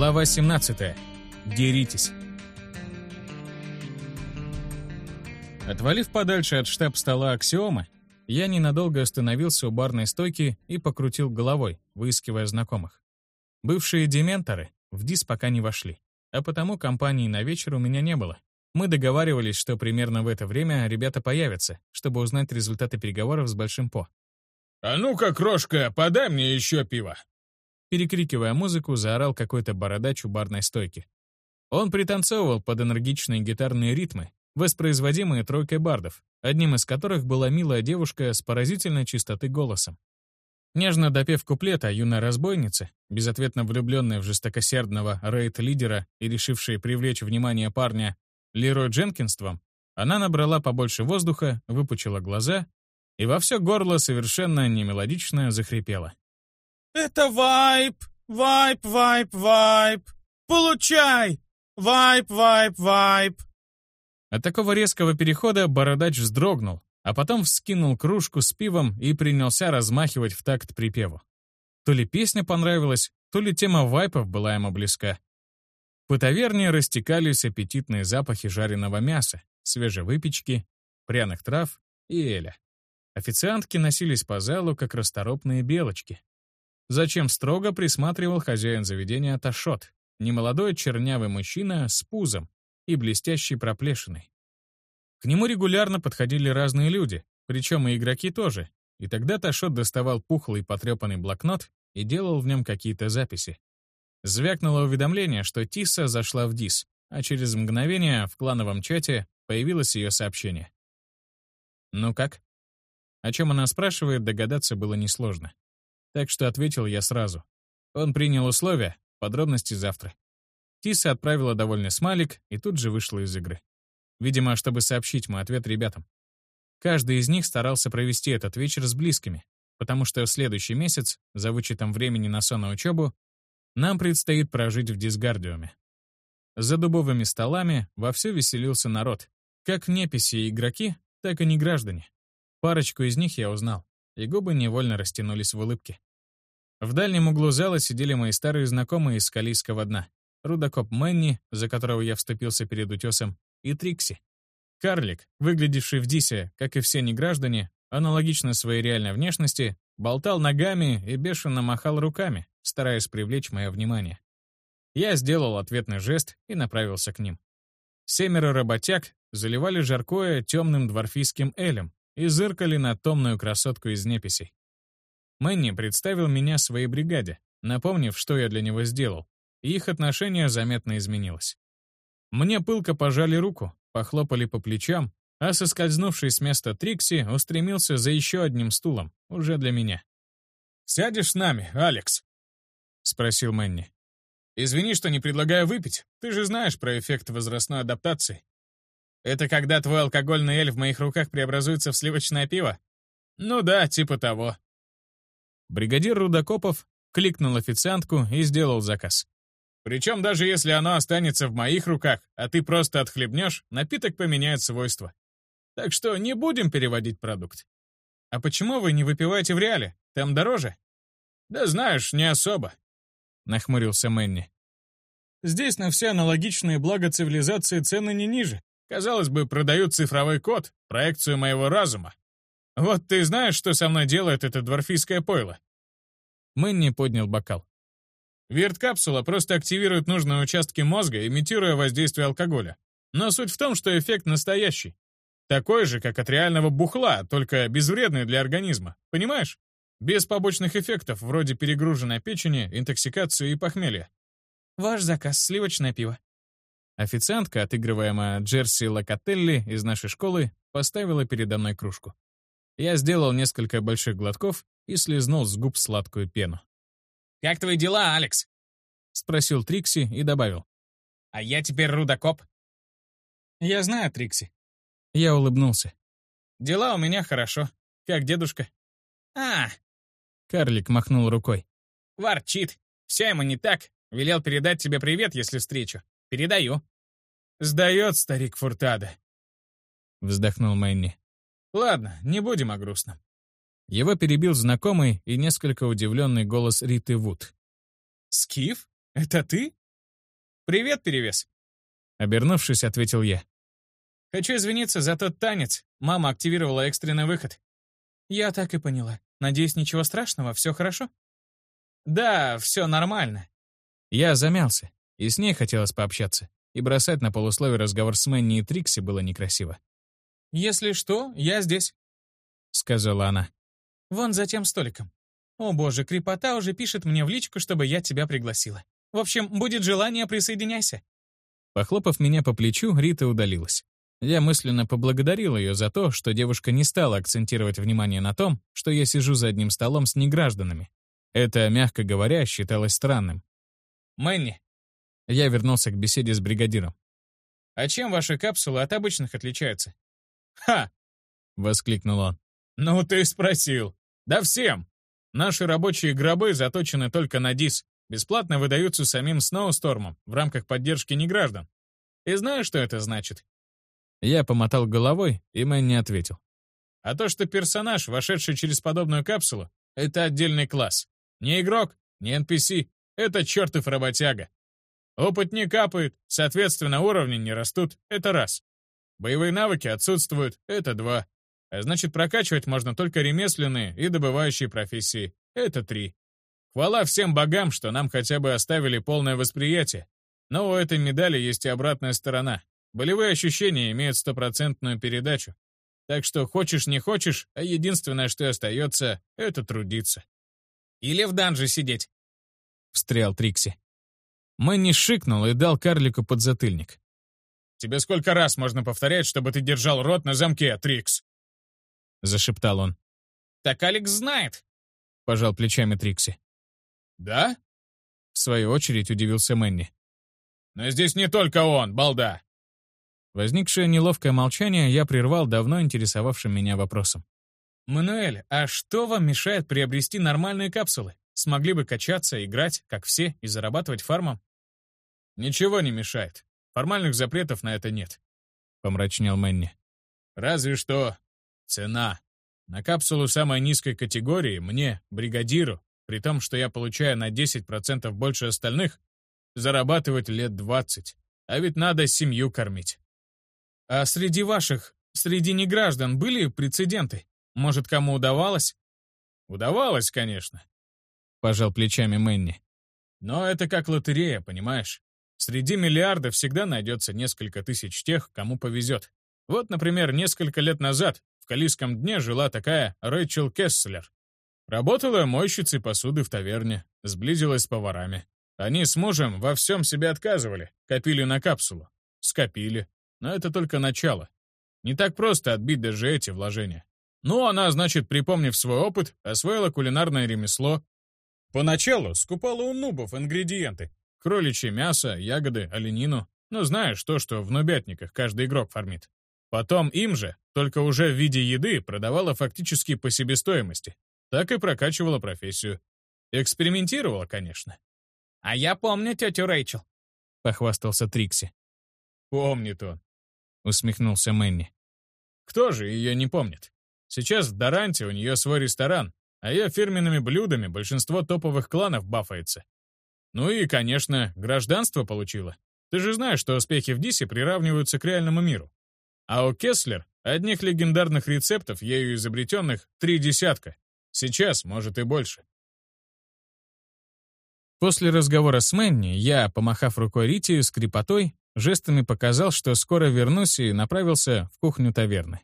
Глава 17. Деритесь. Отвалив подальше от штаб-стола аксиомы, я ненадолго остановился у барной стойки и покрутил головой, выискивая знакомых. Бывшие дементоры в ДИС пока не вошли, а потому компании на вечер у меня не было. Мы договаривались, что примерно в это время ребята появятся, чтобы узнать результаты переговоров с Большим По. «А ну-ка, крошка, подай мне еще пиво!» Перекрикивая музыку, заорал какой-то бородач у барной стойки. Он пританцовывал под энергичные гитарные ритмы, воспроизводимые тройкой бардов, одним из которых была милая девушка с поразительной чистоты голосом. Нежно допев куплета юной разбойницы, безответно влюбленная в жестокосердного рейд-лидера и решившая привлечь внимание парня Лерой Дженкинством, она набрала побольше воздуха, выпучила глаза и во все горло совершенно немелодично захрипела. «Это вайп, вайп, вайп, вайп! Получай! Вайп, вайп, вайп!» От такого резкого перехода бородач вздрогнул, а потом вскинул кружку с пивом и принялся размахивать в такт припеву. То ли песня понравилась, то ли тема вайпов была ему близка. По таверне растекались аппетитные запахи жареного мяса, свежей выпечки, пряных трав и эля. Официантки носились по залу, как расторопные белочки. Зачем строго присматривал хозяин заведения Ташот, немолодой чернявый мужчина с пузом и блестящей проплешиной. К нему регулярно подходили разные люди, причем и игроки тоже, и тогда Ташот доставал пухлый потрепанный блокнот и делал в нем какие-то записи. Звякнуло уведомление, что Тисса зашла в ДИС, а через мгновение в клановом чате появилось ее сообщение. «Ну как?» О чем она спрашивает, догадаться было несложно. Так что ответил я сразу. Он принял условия, подробности завтра. Тиса отправила довольный смайлик и тут же вышла из игры. Видимо, чтобы сообщить мой ответ ребятам. Каждый из них старался провести этот вечер с близкими, потому что в следующий месяц, за вычетом времени на сон и учебу, нам предстоит прожить в дисгардиуме. За дубовыми столами вовсю веселился народ, как неписи и игроки, так и не граждане. Парочку из них я узнал, и губы невольно растянулись в улыбке. В дальнем углу зала сидели мои старые знакомые из Скалийского дна. Рудокоп Мэнни, за которого я вступился перед утесом, и Трикси. Карлик, выглядевший в Дисе, как и все неграждане, аналогично своей реальной внешности, болтал ногами и бешено махал руками, стараясь привлечь мое внимание. Я сделал ответный жест и направился к ним. Семеро работяг заливали жаркое темным дворфийским элем, и зыркали на томную красотку из неписей. Мэнни представил меня своей бригаде, напомнив, что я для него сделал, и их отношение заметно изменилось. Мне пылко пожали руку, похлопали по плечам, а соскользнувший с места Трикси устремился за еще одним стулом, уже для меня. «Сядешь с нами, Алекс?» — спросил Мэнни. «Извини, что не предлагаю выпить. Ты же знаешь про эффект возрастной адаптации. Это когда твой алкогольный эль в моих руках преобразуется в сливочное пиво? Ну да, типа того. Бригадир Рудокопов кликнул официантку и сделал заказ. Причем даже если оно останется в моих руках, а ты просто отхлебнешь, напиток поменяет свойства. Так что не будем переводить продукт. А почему вы не выпиваете в реале? Там дороже? Да знаешь, не особо. Нахмурился Мэнни. Здесь на все аналогичные блага цивилизации цены не ниже. Казалось бы, продают цифровой код, проекцию моего разума. Вот ты знаешь, что со мной делает это дворфийское пойло?» Мэнни поднял бокал. Вирт-капсула просто активирует нужные участки мозга, имитируя воздействие алкоголя. Но суть в том, что эффект настоящий. Такой же, как от реального бухла, только безвредный для организма. Понимаешь? Без побочных эффектов, вроде перегруженной печени, интоксикации и похмелья. «Ваш заказ, сливочное пиво», Официантка, отыгрываемая Джерси Локотелли из нашей школы, поставила передо мной кружку. Я сделал несколько больших глотков и слезнул с губ сладкую пену. «Как твои дела, Алекс?» — спросил Трикси и добавил. «А я теперь рудокоп». «Я знаю, Трикси». Я улыбнулся. «Дела у меня хорошо. Как дедушка?» «А!» Карлик махнул рукой. «Ворчит. Все ему не так. Велел передать тебе привет, если встречу. Передаю». «Сдает старик Фуртада», — вздохнул Мэнни. «Ладно, не будем о грустном». Его перебил знакомый и несколько удивленный голос Риты Вуд. «Скиф? Это ты? «Привет, Перевес!» Обернувшись, ответил я. «Хочу извиниться за тот танец. Мама активировала экстренный выход». «Я так и поняла. Надеюсь, ничего страшного, все хорошо?» «Да, все нормально». Я замялся, и с ней хотелось пообщаться, и бросать на полусловие разговор с Мэнни и Трикси было некрасиво. «Если что, я здесь», — сказала она. «Вон за тем столиком. О боже, крепота уже пишет мне в личку, чтобы я тебя пригласила. В общем, будет желание, присоединяйся». Похлопав меня по плечу, Рита удалилась. Я мысленно поблагодарил ее за то, что девушка не стала акцентировать внимание на том, что я сижу за одним столом с негражданами. Это, мягко говоря, считалось странным. «Мэнни». Я вернулся к беседе с бригадиром. «А чем ваши капсулы от обычных отличаются?» «Ха!» — воскликнул он. «Ну ты спросил. Да всем. Наши рабочие гробы заточены только на ДИС. Бесплатно выдаются самим Сноустормом в рамках поддержки неграждан. И знаешь, что это значит?» Я помотал головой, и Мэн не ответил. «А то, что персонаж, вошедший через подобную капсулу, это отдельный класс. Не игрок, не NPC, это чертов работяга. Опыт не капает, соответственно, уровни не растут, это раз. Боевые навыки отсутствуют, это два. А значит, прокачивать можно только ремесленные и добывающие профессии, это три. Хвала всем богам, что нам хотя бы оставили полное восприятие. Но у этой медали есть и обратная сторона. Болевые ощущения имеют стопроцентную передачу. Так что хочешь не хочешь, а единственное, что остается, это трудиться. Или в данже сидеть. Встрял Трикси. Мэнни шикнул и дал карлику подзатыльник. «Тебе сколько раз можно повторять, чтобы ты держал рот на замке, Трикс?» Зашептал он. «Так Алекс знает», — пожал плечами Трикси. «Да?» В свою очередь удивился Мэнни. «Но здесь не только он, балда!» Возникшее неловкое молчание я прервал давно интересовавшим меня вопросом. «Мануэль, а что вам мешает приобрести нормальные капсулы? Смогли бы качаться, играть, как все, и зарабатывать фармом?» «Ничего не мешает. Формальных запретов на это нет», — помрачнел Мэнни. «Разве что цена. На капсулу самой низкой категории мне, бригадиру, при том, что я получаю на 10% больше остальных, зарабатывать лет 20. А ведь надо семью кормить. А среди ваших, среди неграждан были прецеденты? Может, кому удавалось? Удавалось, конечно. Пожал плечами Мэнни. Но это как лотерея, понимаешь? Среди миллиардов всегда найдется несколько тысяч тех, кому повезет. Вот, например, несколько лет назад в Калийском дне жила такая Рэйчел Кесслер. Работала мойщицей посуды в таверне, сблизилась с поварами. Они с мужем во всем себе отказывали, копили на капсулу. Скопили. Но это только начало. Не так просто отбить даже эти вложения. Ну, она, значит, припомнив свой опыт, освоила кулинарное ремесло. Поначалу скупала у нубов ингредиенты. Кроличье мясо, ягоды, оленину. Ну, знаешь, то, что в нубятниках каждый игрок фармит. Потом им же, только уже в виде еды, продавала фактически по себестоимости. Так и прокачивала профессию. Экспериментировала, конечно. «А я помню тетю Рэйчел», — похвастался Трикси. «Помнит он», — усмехнулся Мэнни. «Кто же ее не помнит? Сейчас в Даранте у нее свой ресторан, а ее фирменными блюдами большинство топовых кланов бафается. Ну и, конечно, гражданство получила. Ты же знаешь, что успехи в Дисе приравниваются к реальному миру. А у Кеслер одних легендарных рецептов, ею изобретенных, три десятка. Сейчас, может, и больше. После разговора с Мэнни я, помахав рукой Рите с крепотой, жестами показал, что скоро вернусь и направился в кухню таверны.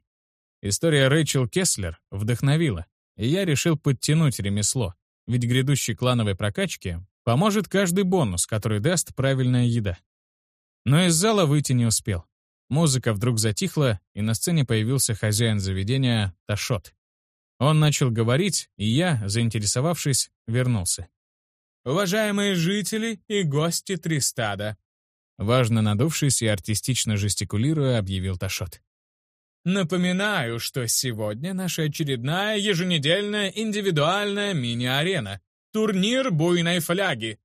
История Рэйчел Кеслер вдохновила, и я решил подтянуть ремесло, ведь грядущей клановой прокачке поможет каждый бонус, который даст правильная еда. Но из зала выйти не успел. Музыка вдруг затихла, и на сцене появился хозяин заведения Ташот. Он начал говорить, и я, заинтересовавшись, вернулся. Уважаемые жители и гости Тристада!» Важно надувшись и артистично жестикулируя, объявил Ташот. «Напоминаю, что сегодня наша очередная еженедельная индивидуальная мини-арена. Турнир буйной фляги.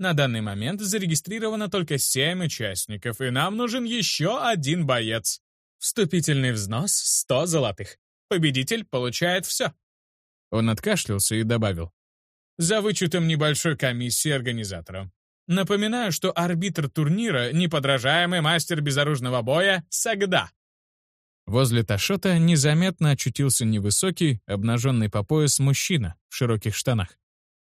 На данный момент зарегистрировано только семь участников, и нам нужен еще один боец. Вступительный взнос — 100 золотых. Победитель получает все». Он откашлялся и добавил за вычетом небольшой комиссии организатора. Напоминаю, что арбитр турнира — неподражаемый мастер безоружного боя Сагда. Возле Ташота незаметно очутился невысокий, обнаженный по пояс мужчина в широких штанах.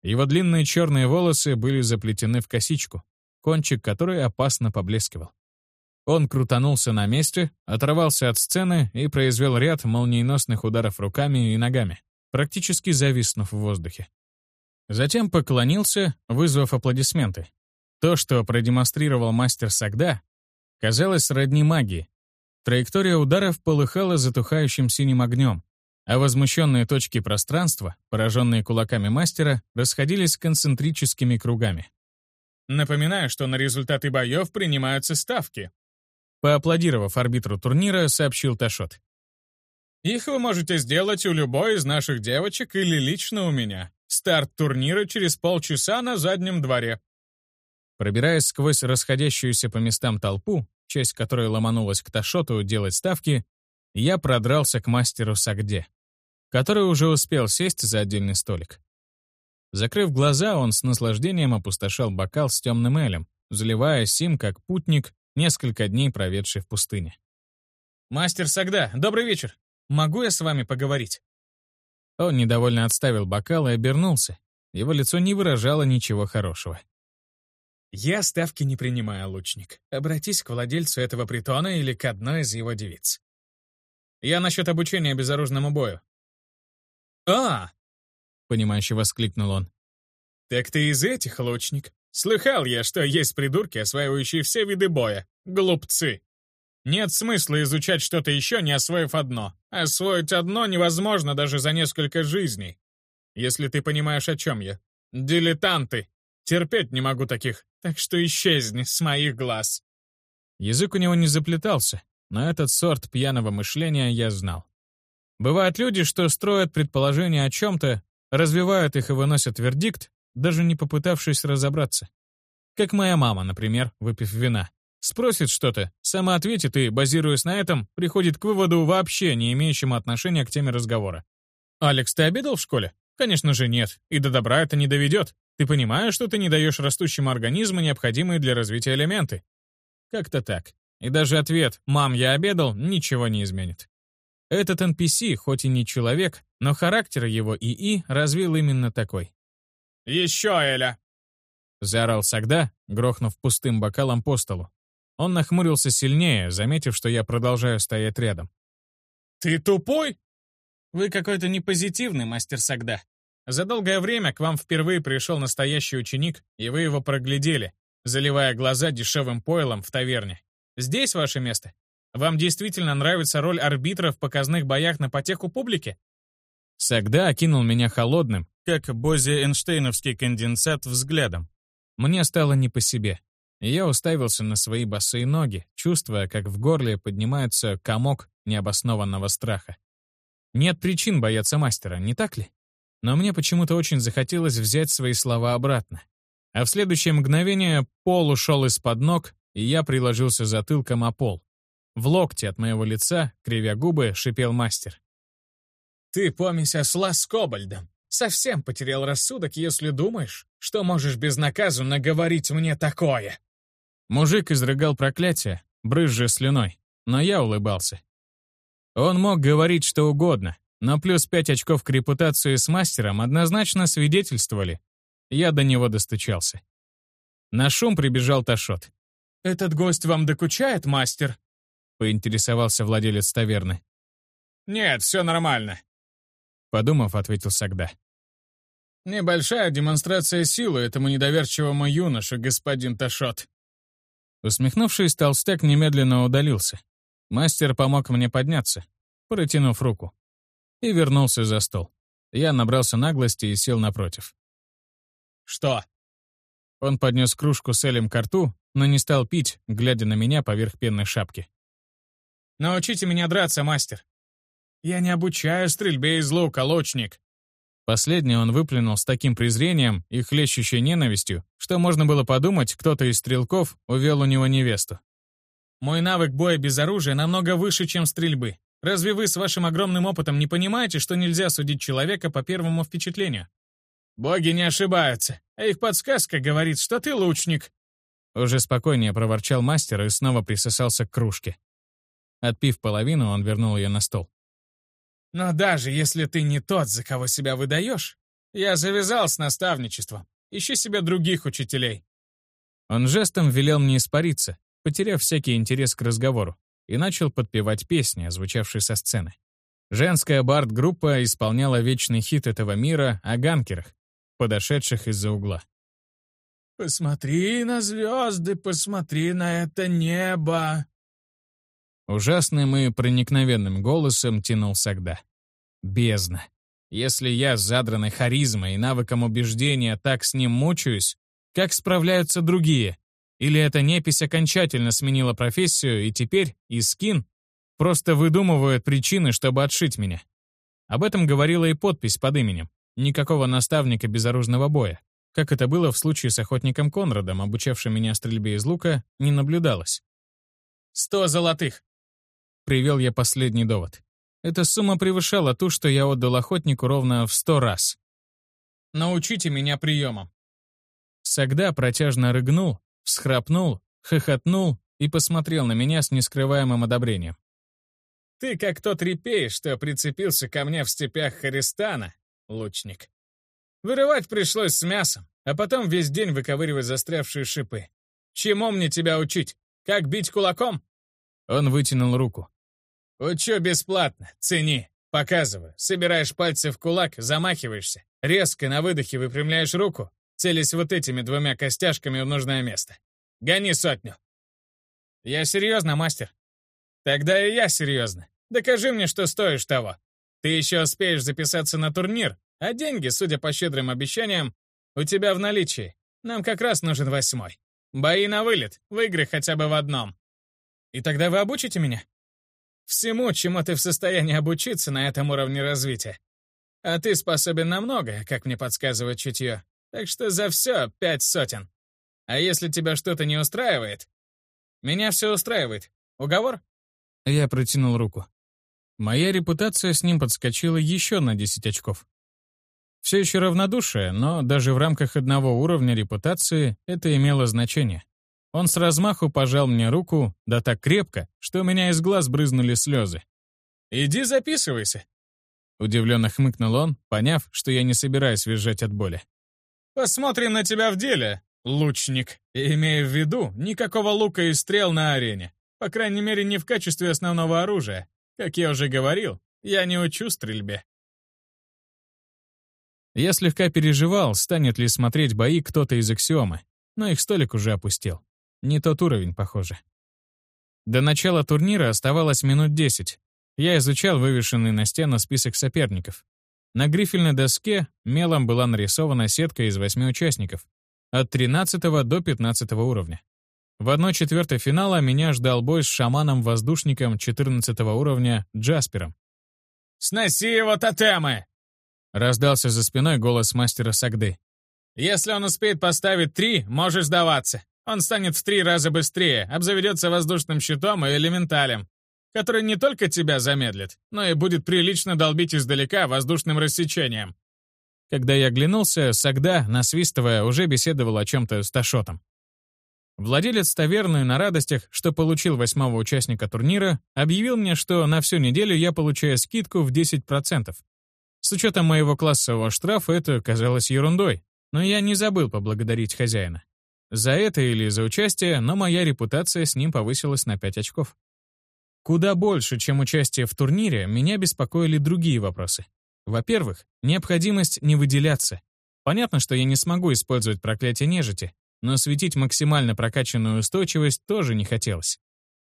Его длинные черные волосы были заплетены в косичку, кончик которой опасно поблескивал. Он крутанулся на месте, оторвался от сцены и произвел ряд молниеносных ударов руками и ногами, практически зависнув в воздухе. Затем поклонился, вызвав аплодисменты. То, что продемонстрировал мастер Сагда, казалось родни магии. Траектория ударов полыхала затухающим синим огнем, а возмущенные точки пространства, пораженные кулаками мастера, расходились концентрическими кругами. Напоминаю, что на результаты боев принимаются ставки. Поаплодировав арбитру турнира, сообщил Ташот. Их вы можете сделать у любой из наших девочек или лично у меня. Старт турнира через полчаса на заднем дворе. Пробираясь сквозь расходящуюся по местам толпу, часть которой ломанулась к Ташоту делать ставки, я продрался к мастеру Сагде, который уже успел сесть за отдельный столик. Закрыв глаза, он с наслаждением опустошал бокал с темным элем, заливаясь им, как путник, несколько дней проведший в пустыне. «Мастер Сагда, добрый вечер. Могу я с вами поговорить?» Он недовольно отставил бокал и обернулся. Его лицо не выражало ничего хорошего. «Я ставки не принимаю, лучник. Обратись к владельцу этого притона или к одной из его девиц. Я насчет обучения безоружному бою». «А!» — понимающе воскликнул он. «Так ты из этих, лучник? Слыхал я, что есть придурки, осваивающие все виды боя. Глупцы. Нет смысла изучать что-то еще, не освоив одно. Освоить одно невозможно даже за несколько жизней. Если ты понимаешь, о чем я. Дилетанты. Терпеть не могу таких, так что исчезни с моих глаз. Язык у него не заплетался, но этот сорт пьяного мышления я знал. Бывают люди, что строят предположения о чем-то, развивают их и выносят вердикт, даже не попытавшись разобраться. Как моя мама, например, выпив вина. Спросит что-то, сама ответит и, базируясь на этом, приходит к выводу, вообще не имеющему отношения к теме разговора. «Алекс, ты обедал в школе?» «Конечно же нет, и до добра это не доведет. Ты понимаешь, что ты не даешь растущему организму необходимые для развития элементы?» Как-то так. И даже ответ «мам, я обедал» ничего не изменит. Этот NPC, хоть и не человек, но характер его ИИ развил именно такой. «Еще, Эля!» — заорал Сагда, грохнув пустым бокалом по столу. Он нахмурился сильнее, заметив, что я продолжаю стоять рядом. «Ты тупой?» «Вы какой-то непозитивный, мастер Сагда. За долгое время к вам впервые пришел настоящий ученик, и вы его проглядели, заливая глаза дешевым пойлом в таверне. Здесь ваше место? Вам действительно нравится роль арбитра в показных боях на потеху публики?» Сагда окинул меня холодным, как бозе-эйнштейновский конденсат, взглядом. Мне стало не по себе я уставился на свои босые ноги, чувствуя, как в горле поднимается комок необоснованного страха. Нет причин бояться мастера, не так ли? Но мне почему-то очень захотелось взять свои слова обратно. А в следующее мгновение пол ушел из-под ног, и я приложился затылком о пол. В локте от моего лица, кривя губы, шипел мастер. «Ты помесь осла с кобальдом. Совсем потерял рассудок, если думаешь, что можешь безнаказанно говорить мне такое!» Мужик изрыгал проклятие, брызжа слюной, но я улыбался. Он мог говорить что угодно, но плюс пять очков к репутации с мастером однозначно свидетельствовали. Я до него достучался. На шум прибежал Ташот. «Этот гость вам докучает, мастер?» — поинтересовался владелец таверны. «Нет, все нормально», — подумав, ответил Сагда. «Небольшая демонстрация силы этому недоверчивому юноше, господин Ташот. Усмехнувшись, толстяк немедленно удалился. Мастер помог мне подняться, протянув руку, и вернулся за стол. Я набрался наглости и сел напротив. «Что?» Он поднес кружку с Элем к рту, но не стал пить, глядя на меня поверх пенной шапки. «Научите меня драться, мастер!» «Я не обучаю стрельбе из лука, лучник!» Последнее он выплюнул с таким презрением и хлещущей ненавистью, что можно было подумать, кто-то из стрелков увел у него невесту. «Мой навык боя без оружия намного выше, чем стрельбы. Разве вы с вашим огромным опытом не понимаете, что нельзя судить человека по первому впечатлению?» Боги не ошибаются, а их подсказка говорит, что ты лучник». Уже спокойнее проворчал мастер и снова присосался к кружке. Отпив половину, он вернул ее на стол. «Но даже если ты не тот, за кого себя выдаешь, я завязал с наставничеством. Ищи себе других учителей». Он жестом велел мне испариться, потеряв всякий интерес к разговору, и начал подпевать песни, звучавшие со сцены. Женская бард-группа исполняла вечный хит этого мира о ганкерах, подошедших из-за угла. «Посмотри на звезды, посмотри на это небо!» Ужасным и проникновенным голосом тянул Сагда. «Бездна! Если я с задранной харизмой и навыком убеждения так с ним мучаюсь, как справляются другие? Или эта непись окончательно сменила профессию, и теперь Искин просто выдумывает причины, чтобы отшить меня? Об этом говорила и подпись под именем. Никакого наставника безоружного боя, как это было в случае с охотником Конрадом, обучавшим меня стрельбе из лука, не наблюдалось. «Сто золотых!» Привел я последний довод. Эта сумма превышала ту, что я отдал охотнику ровно в сто раз. «Научите меня приемам». Сагда протяжно рыгнул, всхрапнул, хохотнул и посмотрел на меня с нескрываемым одобрением. «Ты как тот репей, что прицепился ко мне в степях Харистана, лучник. Вырывать пришлось с мясом, а потом весь день выковыривать застрявшие шипы. Чему мне тебя учить? Как бить кулаком?» Он вытянул руку. «Учу бесплатно, цени. Показываю. Собираешь пальцы в кулак, замахиваешься. Резко на выдохе выпрямляешь руку, целясь вот этими двумя костяшками в нужное место. Гони сотню. Я серьезно, мастер. Тогда и я серьезно. Докажи мне, что стоишь того. Ты еще успеешь записаться на турнир, а деньги, судя по щедрым обещаниям, у тебя в наличии. Нам как раз нужен восьмой. Бои на вылет, выиграй хотя бы в одном. И тогда вы обучите меня? Всему, чему ты в состоянии обучиться на этом уровне развития. А ты способен на многое, как мне подсказывает чутье. Так что за все пять сотен. А если тебя что-то не устраивает? Меня все устраивает. Уговор? Я протянул руку. Моя репутация с ним подскочила еще на 10 очков. Все еще равнодушие, но даже в рамках одного уровня репутации это имело значение. Он с размаху пожал мне руку, да так крепко, что у меня из глаз брызнули слезы. «Иди записывайся», — удивленно хмыкнул он, поняв, что я не собираюсь визжать от боли. Посмотрим на тебя в деле, лучник. Имея в виду, никакого лука и стрел на арене. По крайней мере, не в качестве основного оружия. Как я уже говорил, я не учу стрельбе. Я слегка переживал, станет ли смотреть бои кто-то из аксиомы, но их столик уже опустил. Не тот уровень, похоже. До начала турнира оставалось минут десять. Я изучал вывешенный на стену список соперников. На грифельной доске мелом была нарисована сетка из восьми участников, от 13 до 15 уровня. В 1-4 финала меня ждал бой с шаманом-воздушником 14 уровня Джаспером. «Сноси его тотемы!» Раздался за спиной голос мастера Сагды. «Если он успеет поставить три, можешь сдаваться. Он станет в три раза быстрее, обзаведется воздушным щитом и элементалем который не только тебя замедлит, но и будет прилично долбить издалека воздушным рассечением. Когда я оглянулся, Сагда, насвистывая, уже беседовал о чем-то с Ташотом. Владелец таверны на радостях, что получил восьмого участника турнира, объявил мне, что на всю неделю я получаю скидку в 10%. С учетом моего классового штрафа это казалось ерундой, но я не забыл поблагодарить хозяина. За это или за участие, но моя репутация с ним повысилась на 5 очков. Куда больше, чем участие в турнире, меня беспокоили другие вопросы. Во-первых, необходимость не выделяться. Понятно, что я не смогу использовать проклятие нежити, но светить максимально прокачанную устойчивость тоже не хотелось.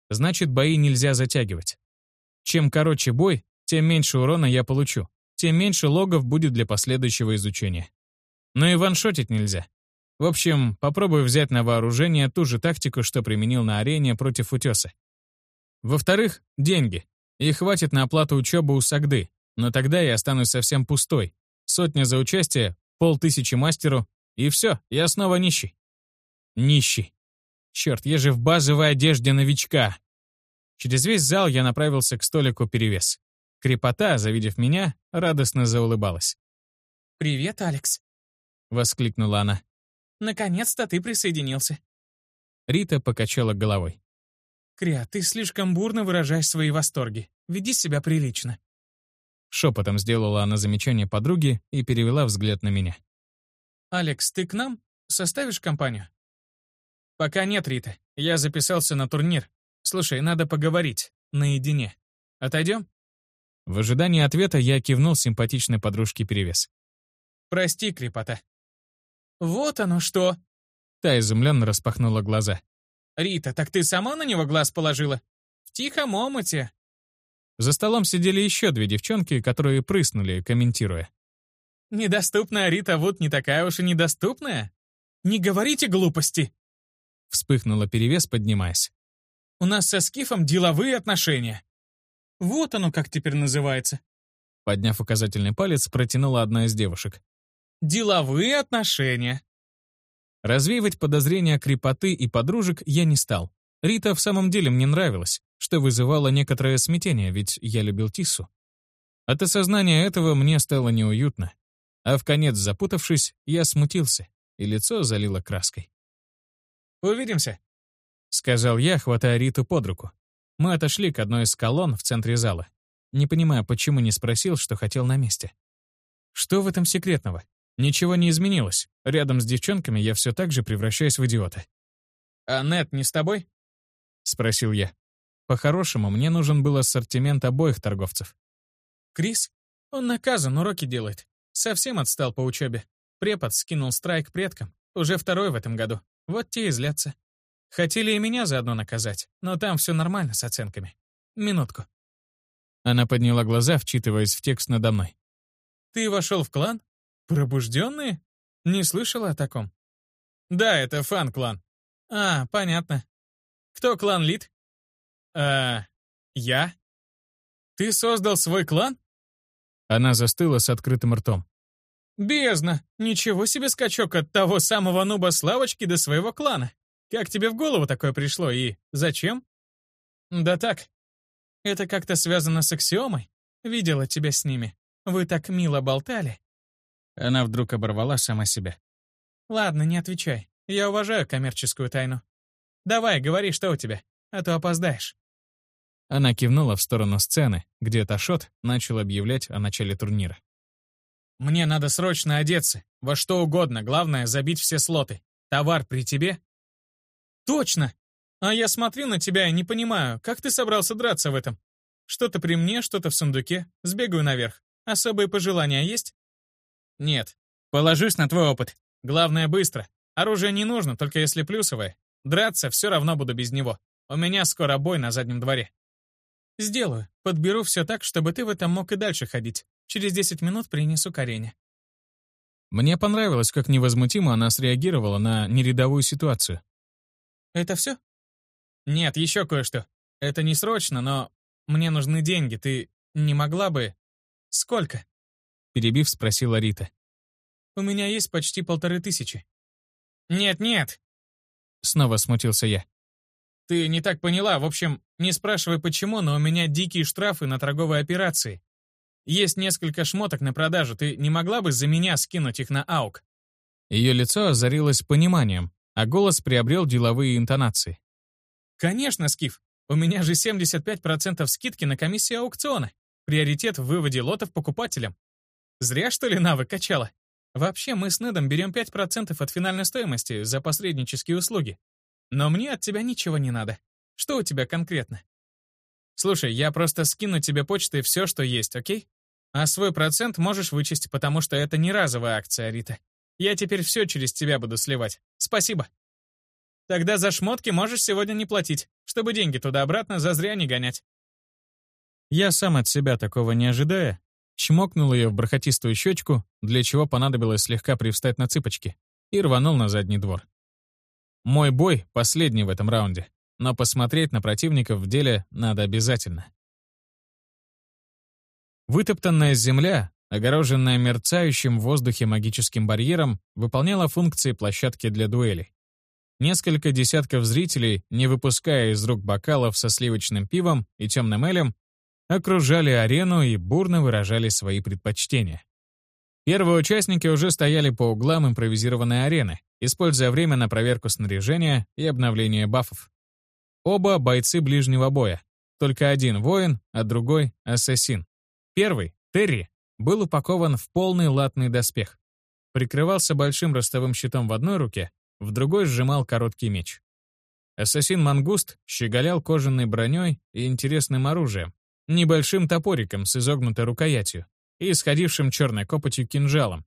Значит, бои нельзя затягивать. Чем короче бой, тем меньше урона я получу, тем меньше логов будет для последующего изучения. Но и ваншотить нельзя. В общем, попробую взять на вооружение ту же тактику, что применил на арене против утеса. Во-вторых, деньги. И хватит на оплату учебы у Сагды, но тогда я останусь совсем пустой. Сотня за участие, полтысячи мастеру, и все, я снова нищий. Нищий. Черт, я же в базовой одежде новичка. Через весь зал я направился к столику перевес. Крепота, завидев меня, радостно заулыбалась. «Привет, Алекс». — воскликнула она. «Наконец-то ты присоединился». Рита покачала головой. «Кря, ты слишком бурно выражаешь свои восторги. Веди себя прилично». Шепотом сделала она замечание подруге и перевела взгляд на меня. «Алекс, ты к нам? Составишь компанию?» «Пока нет, Рита. Я записался на турнир. Слушай, надо поговорить. Наедине. Отойдем?» В ожидании ответа я кивнул симпатичной подружке перевес. «Прости, крепота». «Вот оно что!» Та изумленно распахнула глаза. «Рита, так ты сама на него глаз положила? В тихом омуте!» За столом сидели еще две девчонки, которые прыснули, комментируя. «Недоступная Рита Вуд не такая уж и недоступная. Не говорите глупости!» Вспыхнула перевес, поднимаясь. «У нас со Скифом деловые отношения. Вот оно как теперь называется». Подняв указательный палец, протянула одна из девушек. «Деловые отношения». Развеивать подозрения крепоты и подружек я не стал. Рита в самом деле мне нравилась, что вызывало некоторое смятение, ведь я любил Тису. От осознания этого мне стало неуютно. А в конец запутавшись, я смутился, и лицо залило краской. «Увидимся», — сказал я, хватая Риту под руку. Мы отошли к одной из колонн в центре зала. Не понимая, почему не спросил, что хотел на месте. Что в этом секретного? Ничего не изменилось. Рядом с девчонками я все так же превращаюсь в идиота. «А Нет не с тобой?» — спросил я. По-хорошему, мне нужен был ассортимент обоих торговцев. «Крис? Он наказан, уроки делает. Совсем отстал по учебе. Препод скинул страйк предкам. Уже второй в этом году. Вот те и злятся. Хотели и меня заодно наказать, но там все нормально с оценками. Минутку». Она подняла глаза, вчитываясь в текст надо мной. «Ты вошел в клан? Пробужденные? Не слышала о таком?» «Да, это фан-клан». «А, понятно. Кто клан Лид?» «А, я?» «Ты создал свой клан?» Она застыла с открытым ртом. «Бездна! Ничего себе скачок от того самого нуба Славочки до своего клана! Как тебе в голову такое пришло и зачем?» «Да так. Это как-то связано с аксиомой. Видела тебя с ними. Вы так мило болтали. Она вдруг оборвала сама себя. «Ладно, не отвечай. Я уважаю коммерческую тайну. Давай, говори, что у тебя, а то опоздаешь». Она кивнула в сторону сцены, где Ташот начал объявлять о начале турнира. «Мне надо срочно одеться. Во что угодно, главное — забить все слоты. Товар при тебе?» «Точно! А я смотрю на тебя и не понимаю, как ты собрался драться в этом? Что-то при мне, что-то в сундуке. Сбегаю наверх. Особые пожелания есть?» «Нет. Положусь на твой опыт. Главное, быстро. Оружие не нужно, только если плюсовое. Драться все равно буду без него. У меня скоро бой на заднем дворе». «Сделаю. Подберу все так, чтобы ты в этом мог и дальше ходить. Через 10 минут принесу к арене». Мне понравилось, как невозмутимо она среагировала на нерядовую ситуацию. «Это все?» «Нет, еще кое-что. Это не срочно, но мне нужны деньги. Ты не могла бы...» «Сколько?» Перебив, спросила Рита. «У меня есть почти полторы тысячи». «Нет-нет!» Снова смутился я. «Ты не так поняла. В общем, не спрашивай почему, но у меня дикие штрафы на торговые операции. Есть несколько шмоток на продажу. Ты не могла бы за меня скинуть их на АУК?» Ее лицо озарилось пониманием, а голос приобрел деловые интонации. «Конечно, Скиф. У меня же 75% скидки на комиссии аукциона. Приоритет в выводе лотов покупателям. Зря, что ли, навык качала? Вообще, мы с Недом берем 5% от финальной стоимости за посреднические услуги. Но мне от тебя ничего не надо. Что у тебя конкретно? Слушай, я просто скину тебе почтой все, что есть, окей? А свой процент можешь вычесть, потому что это не разовая акция, Рита. Я теперь все через тебя буду сливать. Спасибо. Тогда за шмотки можешь сегодня не платить, чтобы деньги туда-обратно зазря не гонять. Я сам от себя такого не ожидая, чмокнул ее в бархатистую щечку, для чего понадобилось слегка привстать на цыпочки, и рванул на задний двор. Мой бой последний в этом раунде, но посмотреть на противников в деле надо обязательно. Вытоптанная земля, огороженная мерцающим в воздухе магическим барьером, выполняла функции площадки для дуэли. Несколько десятков зрителей, не выпуская из рук бокалов со сливочным пивом и темным элем, окружали арену и бурно выражали свои предпочтения. Первые участники уже стояли по углам импровизированной арены, используя время на проверку снаряжения и обновление бафов. Оба бойцы ближнего боя. Только один воин, а другой — ассасин. Первый, Терри, был упакован в полный латный доспех. Прикрывался большим ростовым щитом в одной руке, в другой сжимал короткий меч. Ассасин-мангуст щеголял кожаной броней и интересным оружием, небольшим топориком с изогнутой рукоятью и исходившим черной копотью кинжалом.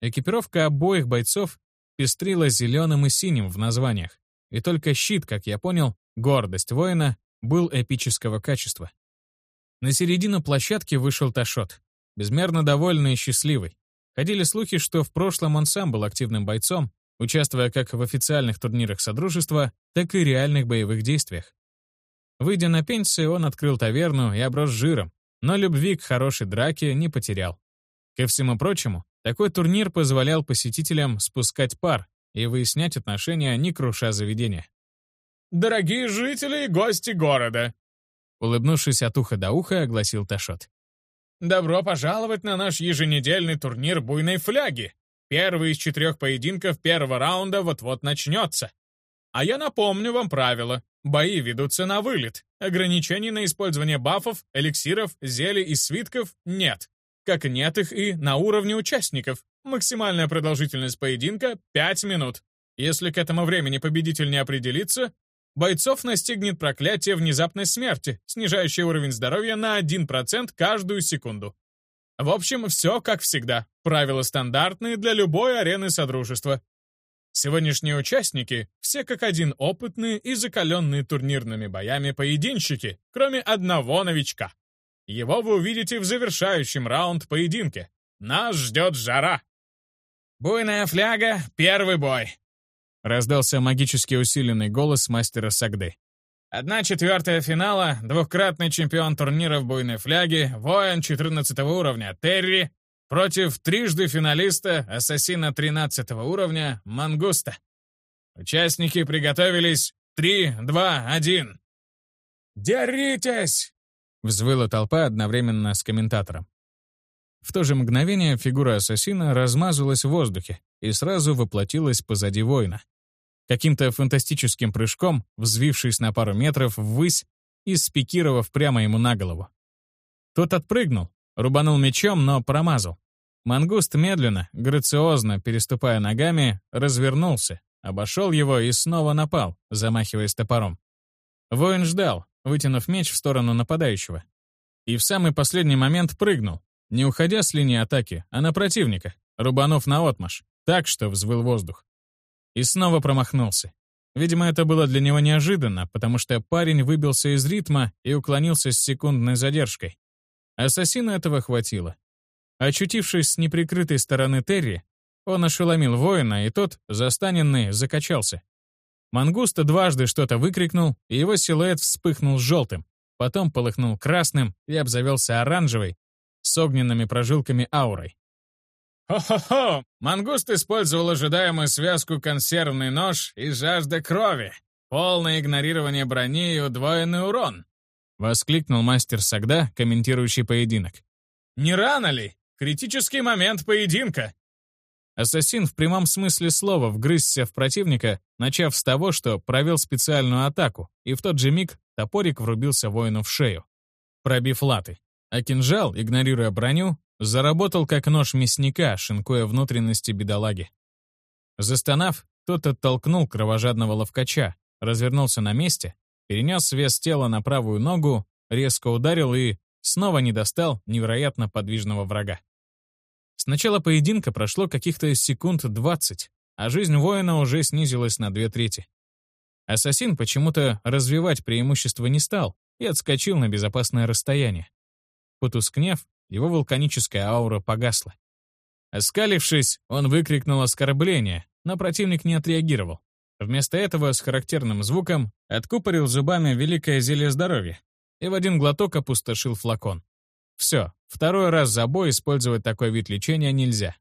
Экипировка обоих бойцов пестрила зеленым и синим в названиях, и только щит, как я понял, гордость воина, был эпического качества. На середину площадки вышел Ташот, безмерно довольный и счастливый. Ходили слухи, что в прошлом он сам был активным бойцом, участвуя как в официальных турнирах Содружества, так и реальных боевых действиях. Выйдя на пенсию, он открыл таверну и оброс жиром, но любви к хорошей драке не потерял. Ко всему прочему, такой турнир позволял посетителям спускать пар и выяснять отношения, не круша заведения. «Дорогие жители и гости города!» Улыбнувшись от уха до уха, огласил Ташот. «Добро пожаловать на наш еженедельный турнир буйной фляги! Первый из четырех поединков первого раунда вот-вот начнется. А я напомню вам правила. Бои ведутся на вылет. Ограничений на использование бафов, эликсиров, зелий и свитков нет. Как нет их и на уровне участников. Максимальная продолжительность поединка — 5 минут. Если к этому времени победитель не определится, бойцов настигнет проклятие внезапной смерти, снижающее уровень здоровья на 1% каждую секунду. В общем, все как всегда. Правила стандартные для любой арены Содружества. Сегодняшние участники — все как один опытные и закаленные турнирными боями поединщики, кроме одного новичка. Его вы увидите в завершающем раунд поединке. Нас ждет жара. «Буйная фляга, первый бой!» Раздался магически усиленный голос мастера Сагды. Одна четвертая финала, двухкратный чемпион турнира в буйной фляге, воин 14 уровня Терри против трижды финалиста, ассасина 13 уровня Мангуста. Участники приготовились 3, 2, 1. «Деритесь!» — взвыла толпа одновременно с комментатором. В то же мгновение фигура ассасина размазалась в воздухе и сразу воплотилась позади воина каким-то фантастическим прыжком, взвившись на пару метров ввысь и спикировав прямо ему на голову. Тот отпрыгнул, рубанул мечом, но промазал. Мангуст медленно, грациозно, переступая ногами, развернулся, обошел его и снова напал, замахиваясь топором. Воин ждал, вытянув меч в сторону нападающего. И в самый последний момент прыгнул, не уходя с линии атаки, а на противника, рубанув наотмашь, так что взвыл воздух. И снова промахнулся. Видимо, это было для него неожиданно, потому что парень выбился из ритма и уклонился с секундной задержкой. Ассасину этого хватило. Очутившись с неприкрытой стороны Терри, он ошеломил воина, и тот, застаненный, закачался. Мангуста дважды что-то выкрикнул, и его силуэт вспыхнул желтым, потом полыхнул красным и обзавелся оранжевой, с огненными прожилками аурой. «Хо-хо-хо! Мангуст использовал ожидаемую связку консервный нож и жажда крови. Полное игнорирование брони и удвоенный урон!» — воскликнул мастер Сагда, комментирующий поединок. «Не рано ли? Критический момент поединка!» Ассасин в прямом смысле слова вгрызся в противника, начав с того, что провел специальную атаку, и в тот же миг топорик врубился воину в шею, пробив латы. А кинжал, игнорируя броню, Заработал как нож мясника, шинкуя внутренности бедолаги. Застонав, тот оттолкнул кровожадного ловкача, развернулся на месте, перенес вес тела на правую ногу, резко ударил и снова не достал невероятно подвижного врага. С начала поединка прошло каких-то секунд 20, а жизнь воина уже снизилась на две трети. Ассасин почему-то развивать преимущество не стал и отскочил на безопасное расстояние. Потускнев, его вулканическая аура погасла. Оскалившись, он выкрикнул оскорбление, но противник не отреагировал. Вместо этого с характерным звуком откупорил зубами великое зелье здоровья и в один глоток опустошил флакон. Все, второй раз за бой использовать такой вид лечения нельзя.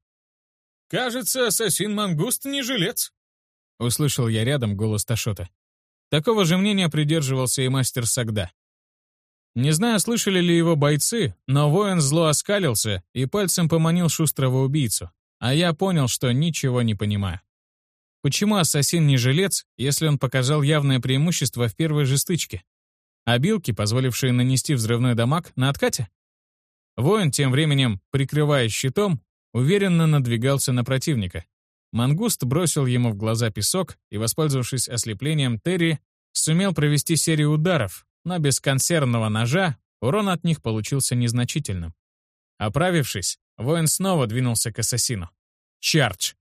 «Кажется, ассасин Мангуст не жилец», — услышал я рядом голос Ташота. Такого же мнения придерживался и мастер Сагда. Не знаю, слышали ли его бойцы, но воин зло оскалился и пальцем поманил шустрого убийцу, а я понял, что ничего не понимаю. Почему ассасин не жилец, если он показал явное преимущество в первой же стычке? Обилки, позволившие нанести взрывной дамаг, на откате? Воин, тем временем, прикрываясь щитом, уверенно надвигался на противника. Мангуст бросил ему в глаза песок и, воспользовавшись ослеплением Терри, сумел провести серию ударов, но без консервного ножа урон от них получился незначительным. Оправившись, воин снова двинулся к ассасину. Чардж!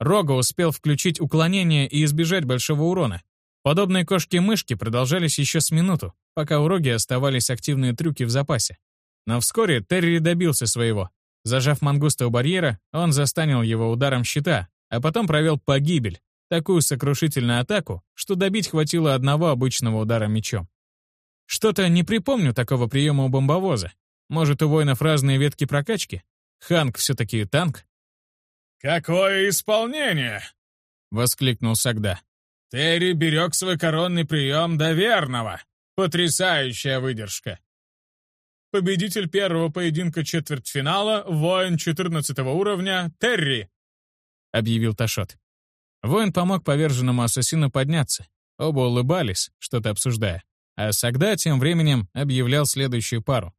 Рога успел включить уклонение и избежать большого урона. Подобные кошки-мышки продолжались еще с минуту, пока у Роги оставались активные трюки в запасе. Но вскоре Терри добился своего. Зажав мангуста у барьера, он застанил его ударом щита, а потом провел погибель, такую сокрушительную атаку, что добить хватило одного обычного удара мечом. Что-то не припомню такого приема у бомбовоза. Может, у воинов разные ветки прокачки? Ханк все-таки танк? «Какое исполнение!» — воскликнул Сагда. «Терри берег свой коронный прием до верного. Потрясающая выдержка!» Победитель первого поединка четвертьфинала, воин 14 уровня, Терри!» — объявил Ташот. Воин помог поверженному ассасину подняться. Оба улыбались, что-то обсуждая. А Сагда тем временем объявлял следующую пару.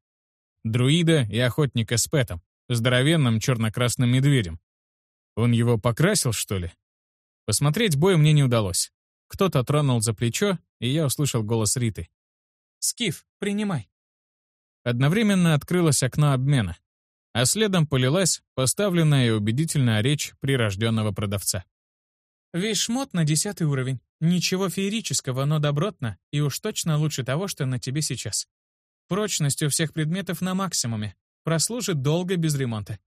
Друида и охотника с Пэтом, здоровенным черно-красным медведем. Он его покрасил, что ли? Посмотреть бой мне не удалось. Кто-то тронул за плечо, и я услышал голос Риты. «Скиф, принимай». Одновременно открылось окно обмена, а следом полилась поставленная и убедительная речь прирожденного продавца. Весь шмот на десятый уровень. Ничего феерического, но добротно, и уж точно лучше того, что на тебе сейчас. Прочность у всех предметов на максимуме. Прослужит долго без ремонта.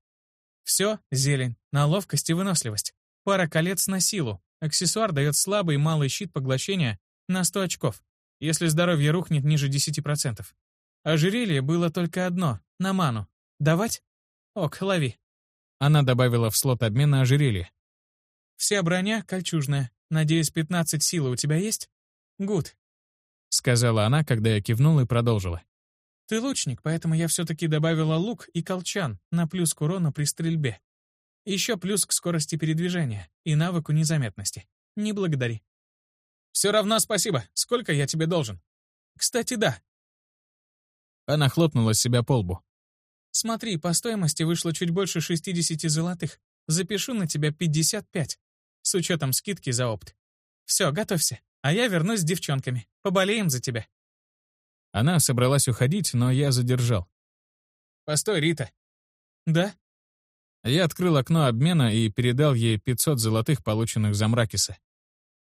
Все, зелень, на ловкость и выносливость. Пара колец на силу. Аксессуар дает слабый малый щит поглощения на 100 очков, если здоровье рухнет ниже 10%. Ожерелье было только одно, на ману. Давать? Ок, лови. Она добавила в слот обмена ожерелье. Вся броня кольчужная. Надеюсь, 15 силы у тебя есть? Гуд. Сказала она, когда я кивнул и продолжила. Ты лучник, поэтому я все-таки добавила лук и колчан на плюс к урону при стрельбе. Еще плюс к скорости передвижения и навыку незаметности. Не благодари. Все равно спасибо. Сколько я тебе должен? Кстати, да. Она хлопнула себя по лбу. Смотри, по стоимости вышло чуть больше 60 золотых. Запишу на тебя 55 с учетом скидки за опт. Все, готовься, а я вернусь с девчонками. Поболеем за тебя». Она собралась уходить, но я задержал. «Постой, Рита». «Да?» Я открыл окно обмена и передал ей 500 золотых, полученных за Мракиса.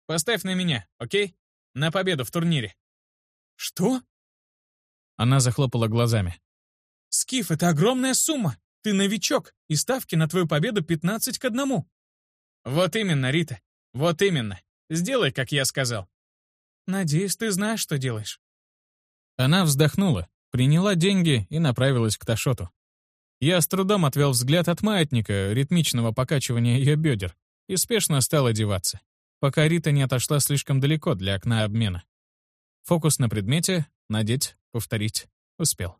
«Поставь на меня, окей? На победу в турнире». «Что?» Она захлопала глазами. «Скиф, это огромная сумма! Ты новичок, и ставки на твою победу 15 к одному. Вот именно, Рита. Вот именно. Сделай, как я сказал. Надеюсь, ты знаешь, что делаешь. Она вздохнула, приняла деньги и направилась к Ташоту. Я с трудом отвел взгляд от маятника, ритмичного покачивания ее бедер, и спешно стал одеваться, пока Рита не отошла слишком далеко для окна обмена. Фокус на предмете, надеть, повторить, успел.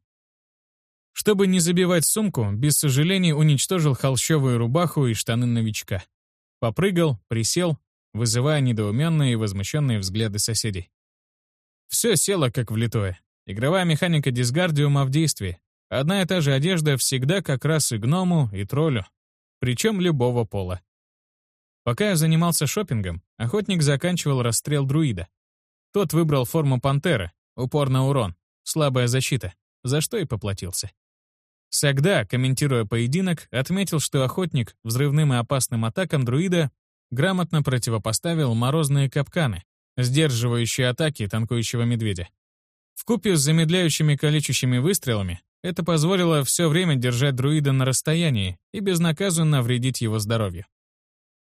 Чтобы не забивать сумку, без сожалений уничтожил холщовую рубаху и штаны новичка. Попрыгал, присел, вызывая недоуменные и возмущенные взгляды соседей. Все село как влитое. Игровая механика дисгардиума в действии. Одна и та же одежда всегда как раз и гному, и троллю. Причем любого пола. Пока я занимался шопингом, охотник заканчивал расстрел друида. Тот выбрал форму пантеры, упор на урон, слабая защита, за что и поплатился. Сагда, комментируя поединок, отметил, что охотник взрывным и опасным атакам друида грамотно противопоставил морозные капканы, сдерживающие атаки танкующего медведя. Вкупе с замедляющими калечащими выстрелами это позволило все время держать друида на расстоянии и безнаказанно вредить его здоровью.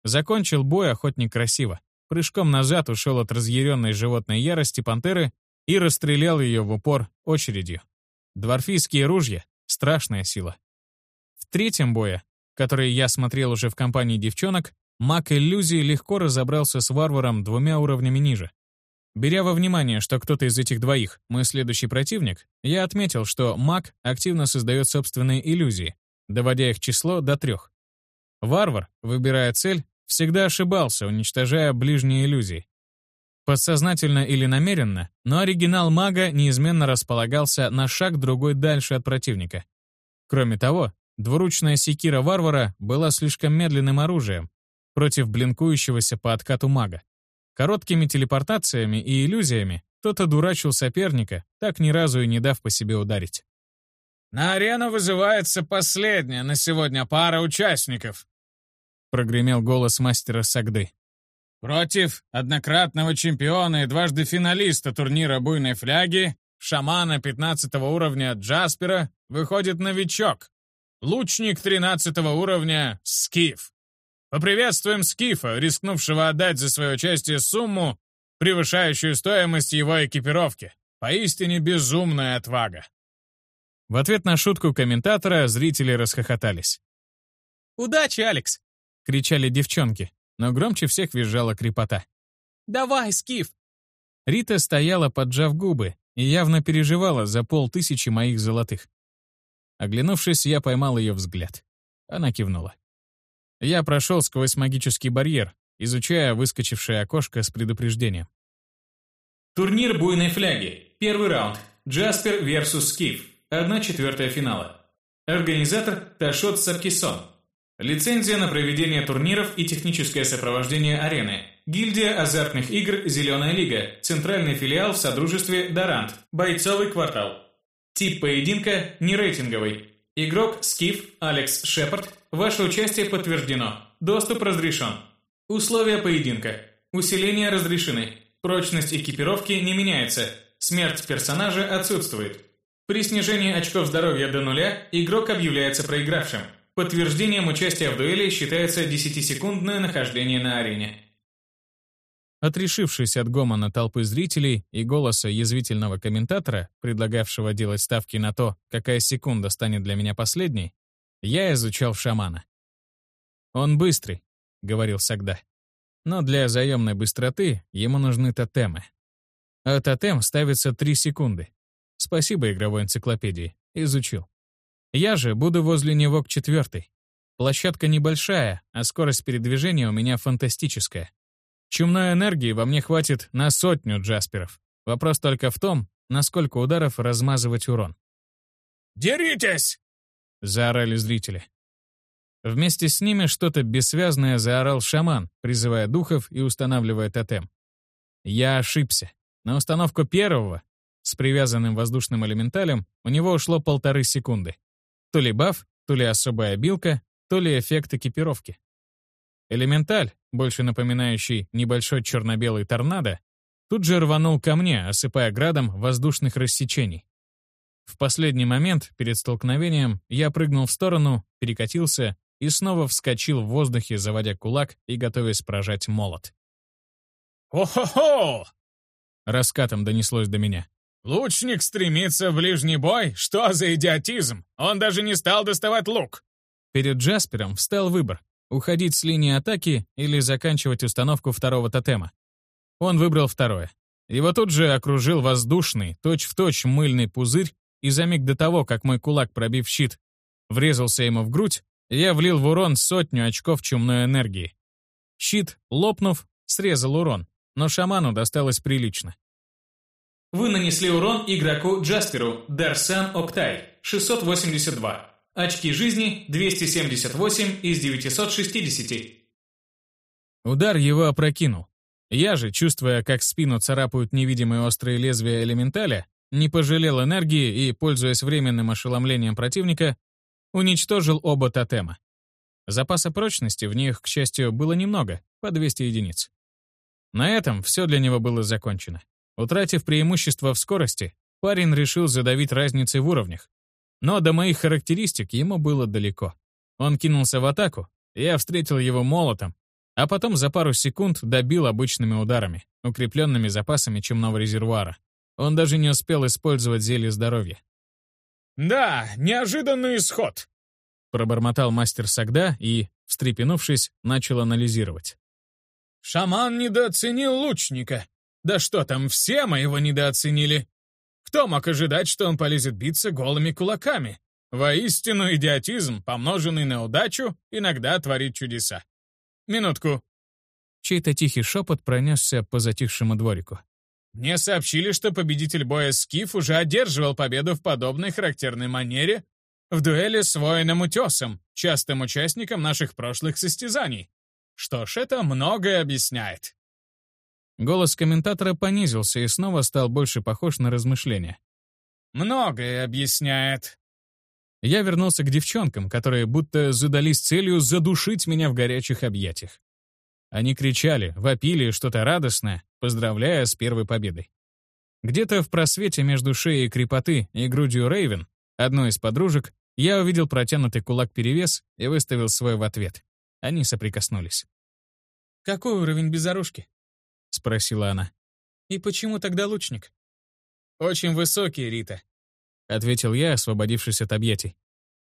Закончил бой охотник красиво. Прыжком назад ушел от разъяренной животной ярости пантеры и расстрелял ее в упор очередью. Дворфийские ружья Страшная сила. В третьем бое, который я смотрел уже в компании девчонок, маг иллюзии легко разобрался с варваром двумя уровнями ниже. Беря во внимание, что кто-то из этих двоих — мой следующий противник, я отметил, что маг активно создает собственные иллюзии, доводя их число до трех. Варвар, выбирая цель, всегда ошибался, уничтожая ближние иллюзии. Подсознательно или намеренно, но оригинал мага неизменно располагался на шаг другой дальше от противника. Кроме того, двуручная секира варвара была слишком медленным оружием против блинкующегося по откату мага. Короткими телепортациями и иллюзиями тот одурачил соперника, так ни разу и не дав по себе ударить. «На арену вызывается последняя на сегодня пара участников», прогремел голос мастера Сагды. «Против однократного чемпиона и дважды финалиста турнира буйной фляги, шамана 15 уровня Джаспера, выходит новичок, лучник 13 уровня Скиф. Поприветствуем Скифа, рискнувшего отдать за свое участие сумму, превышающую стоимость его экипировки. Поистине безумная отвага. В ответ на шутку комментатора зрители расхохотались. «Удачи, Алекс!» — кричали девчонки, но громче всех визжала крепота. «Давай, Скиф!» Рита стояла, поджав губы, и явно переживала за полтысячи моих золотых. Оглянувшись, я поймал ее взгляд. Она кивнула. Я прошел сквозь магический барьер, изучая выскочившее окошко с предупреждением. Турнир буйной фляги. Первый раунд. Джаспер vs Скиф. Одна четвертая финала. Организатор Ташот Саркисон. Лицензия на проведение турниров и техническое сопровождение арены. Гильдия азартных игр «Зеленая лига». Центральный филиал в Содружестве «Дорант». Бойцовый квартал. Тип поединка нерейтинговый. Игрок Скиф Алекс Шепард Ваше участие подтверждено. Доступ разрешен. Условия поединка. Усиление разрешены. Прочность экипировки не меняется. Смерть персонажа отсутствует. При снижении очков здоровья до нуля игрок объявляется проигравшим. Подтверждением участия в дуэли считается 10-секундное нахождение на арене. Отрешившись от гомона толпы зрителей и голоса язвительного комментатора, предлагавшего делать ставки на то, какая секунда станет для меня последней, я изучал шамана. «Он быстрый», — говорил Сагда. «Но для заемной быстроты ему нужны тотемы. А тотем ставится 3 секунды. Спасибо игровой энциклопедии. Изучил. Я же буду возле него к четвертой. Площадка небольшая, а скорость передвижения у меня фантастическая. Чумной энергии во мне хватит на сотню джасперов. Вопрос только в том, насколько ударов размазывать урон. «Деритесь!» — заорали зрители. Вместе с ними что-то бессвязное заорал шаман, призывая духов и устанавливая тотем. Я ошибся. На установку первого, с привязанным воздушным элементалем, у него ушло полторы секунды. То ли баф, то ли особая обилка, то ли эффект экипировки. Элементаль, больше напоминающий небольшой черно-белый торнадо, тут же рванул ко мне, осыпая градом воздушных рассечений. В последний момент, перед столкновением, я прыгнул в сторону, перекатился и снова вскочил в воздухе, заводя кулак и готовясь прожать молот. «О-хо-хо!» Раскатом донеслось до меня. «Лучник стремится в ближний бой? Что за идиотизм? Он даже не стал доставать лук!» Перед Джаспером встал выбор — уходить с линии атаки или заканчивать установку второго тотема. Он выбрал второе. Его тут же окружил воздушный, точь-в-точь точь мыльный пузырь и за миг до того, как мой кулак, пробив щит, врезался ему в грудь, я влил в урон сотню очков чумной энергии. Щит, лопнув, срезал урон, но шаману досталось прилично. Вы нанесли урон игроку Джасперу Дарсан Октай, 682. Очки жизни 278 из 960. Удар его опрокинул. Я же, чувствуя, как спину царапают невидимые острые лезвия элементаля, не пожалел энергии и, пользуясь временным ошеломлением противника, уничтожил оба тотема. Запаса прочности в них, к счастью, было немного, по 200 единиц. На этом все для него было закончено. Утратив преимущество в скорости, парень решил задавить разницы в уровнях. Но до моих характеристик ему было далеко. Он кинулся в атаку, я встретил его молотом, а потом за пару секунд добил обычными ударами, укрепленными запасами чумного резервуара. Он даже не успел использовать зелье здоровья. «Да, неожиданный исход», — пробормотал мастер Сагда и, встрепенувшись, начал анализировать. «Шаман недооценил лучника. Да что там, все мы его недооценили. Кто мог ожидать, что он полезет биться голыми кулаками? Воистину идиотизм, помноженный на удачу, иногда творит чудеса. Минутку. Чей-то тихий шепот пронесся по затихшему дворику. Мне сообщили, что победитель боя Скиф уже одерживал победу в подобной характерной манере в дуэли с воином Утесом, частым участником наших прошлых состязаний. Что ж, это многое объясняет. Голос комментатора понизился и снова стал больше похож на размышления. «Многое объясняет». Я вернулся к девчонкам, которые будто задались целью задушить меня в горячих объятиях. Они кричали, вопили что-то радостное, поздравляя с первой победой. Где-то в просвете между шеей крепоты и грудью Рейвен, одной из подружек, я увидел протянутый кулак-перевес и выставил свой в ответ. Они соприкоснулись. «Какой уровень безоружки?» — спросила она. «И почему тогда лучник?» «Очень высокий, Рита», — ответил я, освободившись от объятий.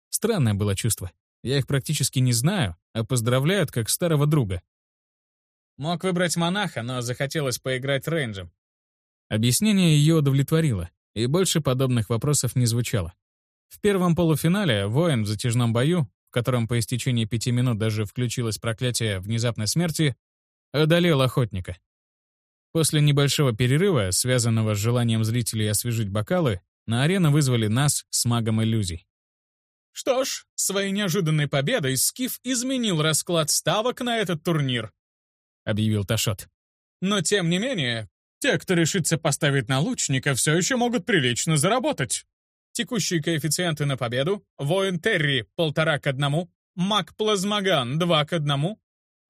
Странное было чувство. Я их практически не знаю, а поздравляют как старого друга. Мог выбрать монаха, но захотелось поиграть рейнджем. Объяснение ее удовлетворило, и больше подобных вопросов не звучало. В первом полуфинале воин в затяжном бою, в котором по истечении пяти минут даже включилось проклятие внезапной смерти, одолел охотника. После небольшого перерыва, связанного с желанием зрителей освежить бокалы, на арену вызвали нас с магом иллюзий. Что ж, своей неожиданной победой Скиф изменил расклад ставок на этот турнир. — объявил Ташот. «Но тем не менее, те, кто решится поставить на лучника, все еще могут прилично заработать. Текущие коэффициенты на победу — воин Терри — полтора к одному, маг Плазмаган — два к одному,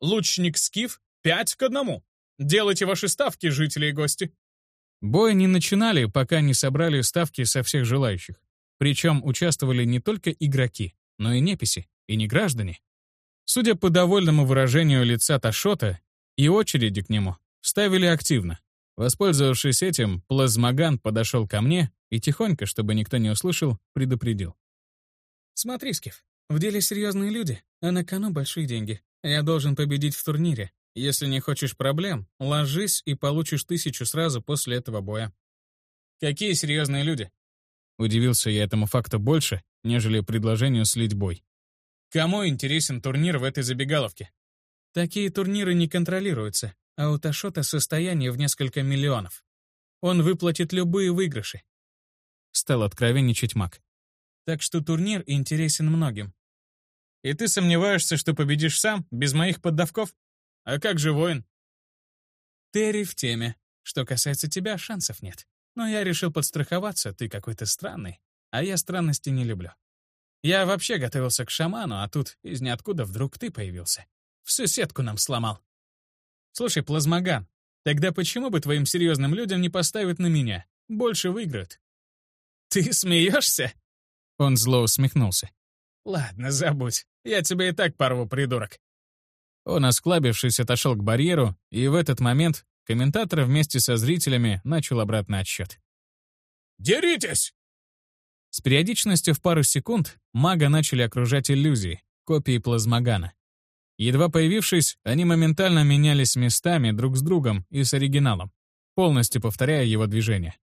лучник Скиф — пять к одному. Делайте ваши ставки, жители и гости». Бой не начинали, пока не собрали ставки со всех желающих. Причем участвовали не только игроки, но и неписи, и не граждане. Судя по довольному выражению лица Ташота, и очереди к нему ставили активно. Воспользовавшись этим, плазмоган подошел ко мне и тихонько, чтобы никто не услышал, предупредил. «Смотри, Скиф, в деле серьезные люди, а на кону большие деньги. Я должен победить в турнире. Если не хочешь проблем, ложись и получишь тысячу сразу после этого боя». «Какие серьезные люди?» Удивился я этому факту больше, нежели предложению слить бой. «Кому интересен турнир в этой забегаловке?» Такие турниры не контролируются, а у Ташота состояние в несколько миллионов. Он выплатит любые выигрыши. Стал откровенничать маг. Так что турнир интересен многим. И ты сомневаешься, что победишь сам, без моих поддавков? А как же воин? Терри в теме. Что касается тебя, шансов нет. Но я решил подстраховаться, ты какой-то странный. А я странности не люблю. Я вообще готовился к шаману, а тут из ниоткуда вдруг ты появился. Всю сетку нам сломал. Слушай, плазмоган, тогда почему бы твоим серьезным людям не поставить на меня? Больше выиграют. Ты смеешься? Он зло усмехнулся. Ладно, забудь. Я тебя и так порву, придурок. Он, осклабившись, отошел к барьеру, и в этот момент комментатор вместе со зрителями начал обратный отсчет. «Деритесь!» С периодичностью в пару секунд мага начали окружать иллюзии, копии плазмогана. Едва появившись, они моментально менялись местами друг с другом и с оригиналом, полностью повторяя его движения.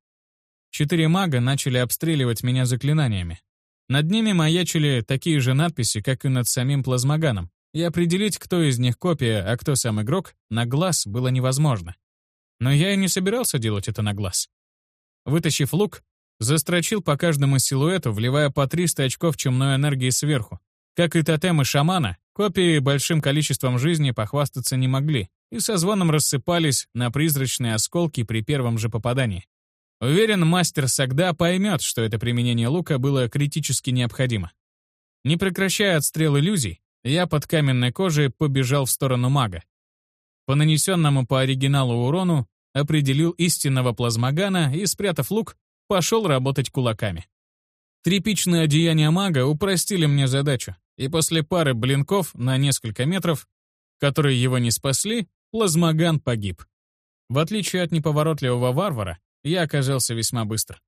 Четыре мага начали обстреливать меня заклинаниями. Над ними маячили такие же надписи, как и над самим плазмоганом, и определить, кто из них копия, а кто сам игрок, на глаз было невозможно. Но я и не собирался делать это на глаз. Вытащив лук, застрочил по каждому силуэту, вливая по 300 очков чумной энергии сверху. Как и тотемы шамана, Копии большим количеством жизни похвастаться не могли и со звоном рассыпались на призрачные осколки при первом же попадании. Уверен, мастер Сагда поймет, что это применение лука было критически необходимо. Не прекращая отстрел иллюзий, я под каменной кожей побежал в сторону мага. По нанесенному по оригиналу урону определил истинного плазмогана и, спрятав лук, пошел работать кулаками. Тряпичные одеяния мага упростили мне задачу, и после пары блинков на несколько метров, которые его не спасли, плазмоган погиб. В отличие от неповоротливого варвара, я оказался весьма быстро.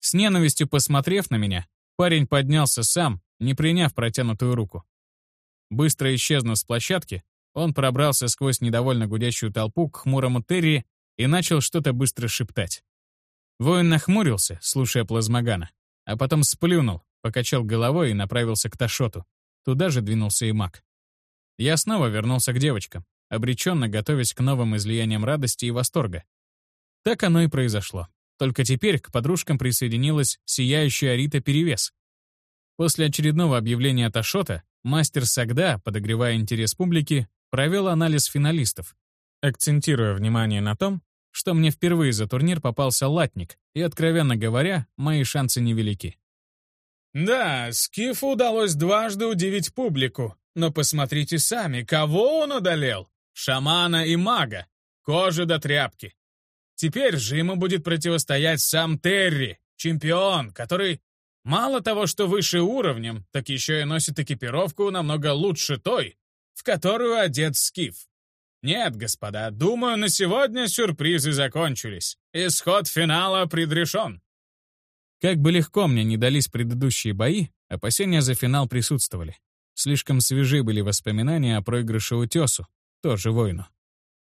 С ненавистью посмотрев на меня, парень поднялся сам, не приняв протянутую руку. Быстро исчезнув с площадки, он пробрался сквозь недовольно гудящую толпу к хмурому Терри и начал что-то быстро шептать. Воин нахмурился, слушая плазмогана, а потом сплюнул, покачал головой и направился к Ташоту. Туда же двинулся и маг. Я снова вернулся к девочкам, обреченно готовясь к новым излияниям радости и восторга. Так оно и произошло. Только теперь к подружкам присоединилась сияющая Рита Перевес. После очередного объявления Ташота мастер Сагда, подогревая интерес публики, провел анализ финалистов, акцентируя внимание на том, что мне впервые за турнир попался латник, и, откровенно говоря, мои шансы невелики. Да, Скифу удалось дважды удивить публику, но посмотрите сами, кого он одолел? Шамана и мага, кожи до тряпки. Теперь же ему будет противостоять сам Терри, чемпион, который мало того, что выше уровнем, так еще и носит экипировку намного лучше той, в которую одет Скиф. Нет, господа, думаю, на сегодня сюрпризы закончились. Исход финала предрешен. Как бы легко мне не дались предыдущие бои, опасения за финал присутствовали. Слишком свежи были воспоминания о проигрыше Утесу, тоже воину.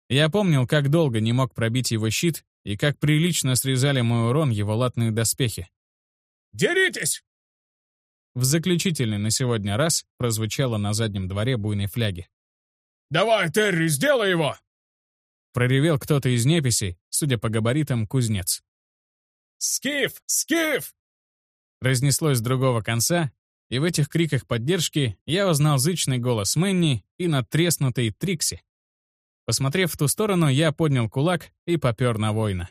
Я помнил, как долго не мог пробить его щит и как прилично срезали мой урон его латные доспехи. «Деритесь!» В заключительный на сегодня раз прозвучало на заднем дворе буйной фляги. «Давай, Терри, сделай его!» Проревел кто-то из неписей, судя по габаритам, кузнец. «Скиф! Скиф!» Разнеслось с другого конца, и в этих криках поддержки я узнал зычный голос Мэнни и надтреснутый Трикси. Посмотрев в ту сторону, я поднял кулак и попер на воина.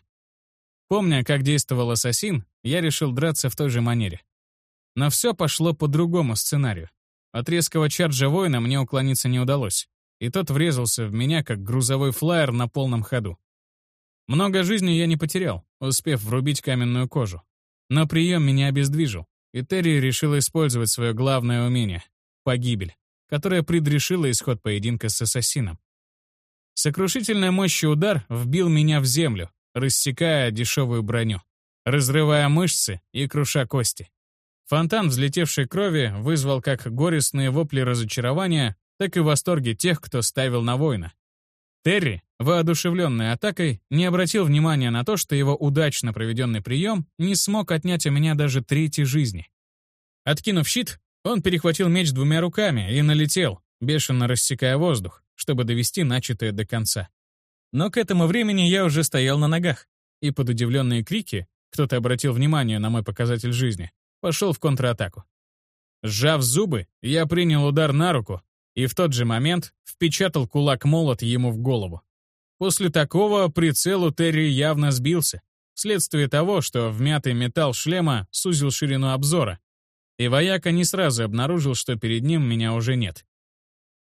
Помня, как действовал ассасин, я решил драться в той же манере. Но все пошло по другому сценарию. От резкого чарджа воина мне уклониться не удалось, и тот врезался в меня, как грузовой флайер на полном ходу. Много жизни я не потерял, успев врубить каменную кожу. Но прием меня обездвижил, и Терри решил использовать свое главное умение — погибель, которая предрешила исход поединка с ассасином. Сокрушительная мощь удар вбил меня в землю, рассекая дешевую броню, разрывая мышцы и круша кости. Фонтан взлетевшей крови вызвал как горестные вопли разочарования, так и восторги тех, кто ставил на воина. Терри, воодушевленный атакой, не обратил внимания на то, что его удачно проведенный прием не смог отнять у меня даже трети жизни. Откинув щит, он перехватил меч двумя руками и налетел, бешено рассекая воздух, чтобы довести начатое до конца. Но к этому времени я уже стоял на ногах, и под удивленные крики, кто-то обратил внимание на мой показатель жизни, пошел в контратаку. Сжав зубы, я принял удар на руку и в тот же момент впечатал кулак-молот ему в голову. После такого прицел у Терри явно сбился, вследствие того, что вмятый металл шлема сузил ширину обзора, и вояка не сразу обнаружил, что перед ним меня уже нет.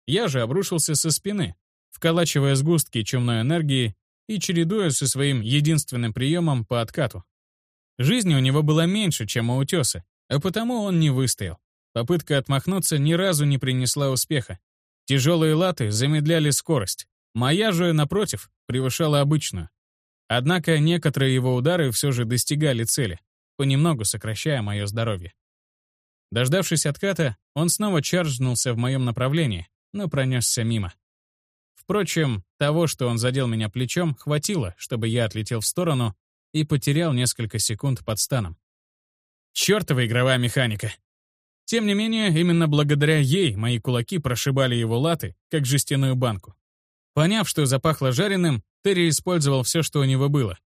Я же обрушился со спины, вколачивая сгустки чумной энергии и чередуя со своим единственным приемом по откату. Жизни у него было меньше, чем у утеса, а потому он не выстоял. Попытка отмахнуться ни разу не принесла успеха. Тяжелые латы замедляли скорость. Моя же, напротив, превышала обычную. Однако некоторые его удары все же достигали цели, понемногу сокращая мое здоровье. Дождавшись отката, он снова чаржнулся в моем направлении, но пронесся мимо. Впрочем, того, что он задел меня плечом, хватило, чтобы я отлетел в сторону и потерял несколько секунд под станом. Чёртова игровая механика! Тем не менее, именно благодаря ей мои кулаки прошибали его латы, как жестяную банку. Поняв, что запахло жареным, Терри использовал все, что у него было.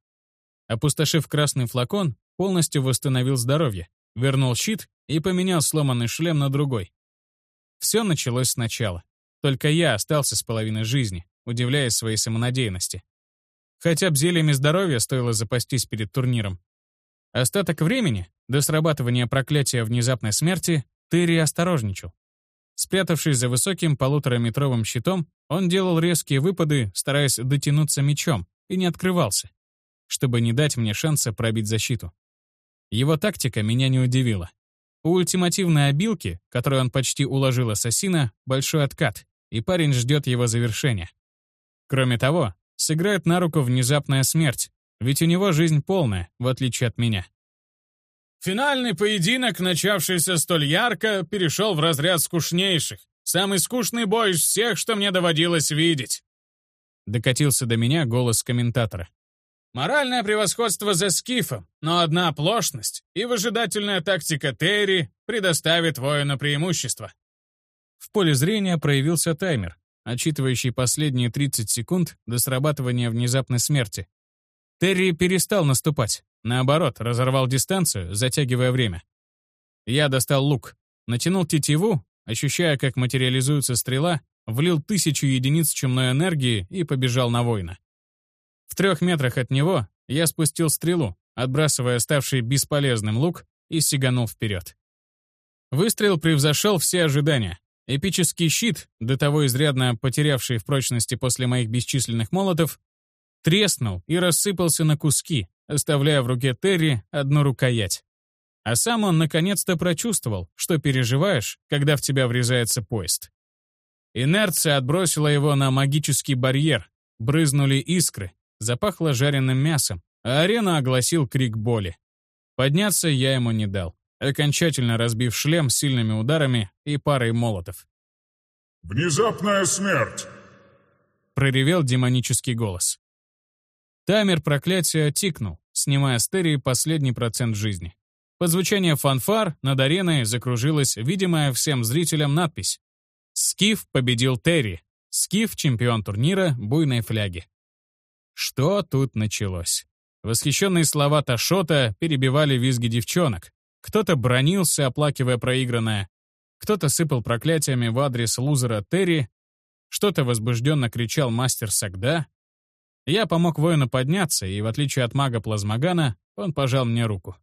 Опустошив красный флакон, полностью восстановил здоровье, вернул щит и поменял сломанный шлем на другой. Все началось сначала. Только я остался с половиной жизни, удивляясь своей самонадеянности. Хотя б зельями здоровья стоило запастись перед турниром. Остаток времени, до срабатывания проклятия внезапной смерти, Терри осторожничал. Спрятавшись за высоким полутораметровым щитом, он делал резкие выпады, стараясь дотянуться мечом, и не открывался, чтобы не дать мне шанса пробить защиту. Его тактика меня не удивила. У ультимативной обилки, которой он почти уложил ассасина, большой откат, и парень ждет его завершения. Кроме того, сыграет на руку внезапная смерть, ведь у него жизнь полная, в отличие от меня. Финальный поединок, начавшийся столь ярко, перешел в разряд скучнейших. Самый скучный бой из всех, что мне доводилось видеть. Докатился до меня голос комментатора. Моральное превосходство за скифом, но одна оплошность и выжидательная тактика Терри предоставит воину преимущество. В поле зрения проявился таймер, отчитывающий последние 30 секунд до срабатывания внезапной смерти. Терри перестал наступать, наоборот, разорвал дистанцию, затягивая время. Я достал лук, натянул тетиву, ощущая, как материализуется стрела, влил тысячу единиц чумной энергии и побежал на воина. В трех метрах от него я спустил стрелу, отбрасывая ставший бесполезным лук, и сиганул вперед. Выстрел превзошел все ожидания. Эпический щит, до того изрядно потерявший в прочности после моих бесчисленных молотов, треснул и рассыпался на куски, оставляя в руке Терри одну рукоять. А сам он наконец-то прочувствовал, что переживаешь, когда в тебя врезается поезд. Инерция отбросила его на магический барьер, брызнули искры, запахло жареным мясом, а арена огласил крик боли. Подняться я ему не дал окончательно разбив шлем сильными ударами и парой молотов. «Внезапная смерть!» — проревел демонический голос. Таймер проклятия тикнул, снимая с Терри последний процент жизни. Под звучание фанфар над ареной закружилась видимая всем зрителям надпись «Скиф победил Терри. Скиф — чемпион турнира буйной фляги». Что тут началось? Восхищенные слова Ташота перебивали визги девчонок, кто-то бронился, оплакивая проигранное, кто-то сыпал проклятиями в адрес лузера Терри, что-то возбужденно кричал мастер Сагда. Я помог воину подняться, и, в отличие от мага Плазмогана, он пожал мне руку.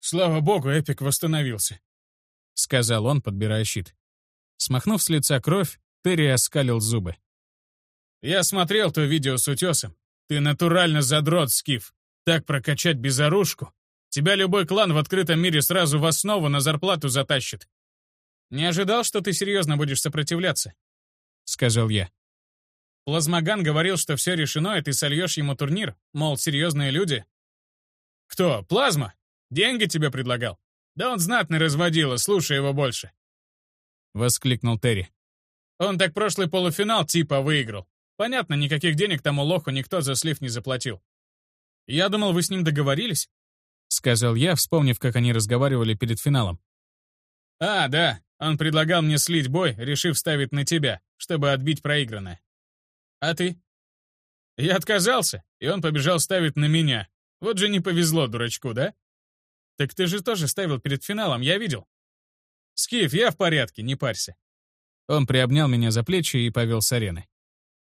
«Слава богу, Эпик восстановился», — сказал он, подбирая щит. Смахнув с лица кровь, Терри оскалил зубы. «Я смотрел то видео с утесом. Ты натурально задрот, Скиф. Так прокачать безоружку. Тебя любой клан в открытом мире сразу в основу на зарплату затащит. Не ожидал, что ты серьезно будешь сопротивляться, — сказал я. Плазмоган говорил, что все решено, и ты сольешь ему турнир, мол, серьезные люди. Кто, Плазма? Деньги тебе предлагал? Да он знатный разводила, слушай его больше. Воскликнул Терри. Он так прошлый полуфинал типа выиграл. Понятно, никаких денег тому лоху никто за слив не заплатил. Я думал, вы с ним договорились? — сказал я, вспомнив, как они разговаривали перед финалом. «А, да, он предлагал мне слить бой, решив ставить на тебя, чтобы отбить проигранное. А ты?» «Я отказался, и он побежал ставить на меня. Вот же не повезло дурачку, да?» «Так ты же тоже ставил перед финалом, я видел». «Скиф, я в порядке, не парься». Он приобнял меня за плечи и повел с арены.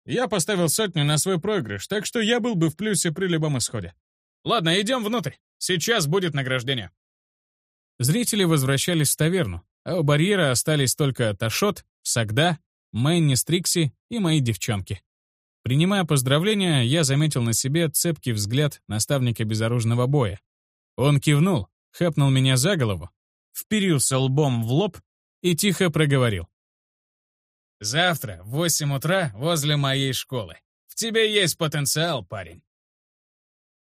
«Я поставил сотню на свой проигрыш, так что я был бы в плюсе при любом исходе. Ладно, идем внутрь. Сейчас будет награждение». Зрители возвращались в таверну, а у барьера остались только Ташот, Сагда, Мэнни Стрикси и мои девчонки. Принимая поздравления, я заметил на себе цепкий взгляд наставника безоружного боя. Он кивнул, хэпнул меня за голову, вперился лбом в лоб и тихо проговорил. «Завтра в восемь утра возле моей школы. В тебе есть потенциал, парень».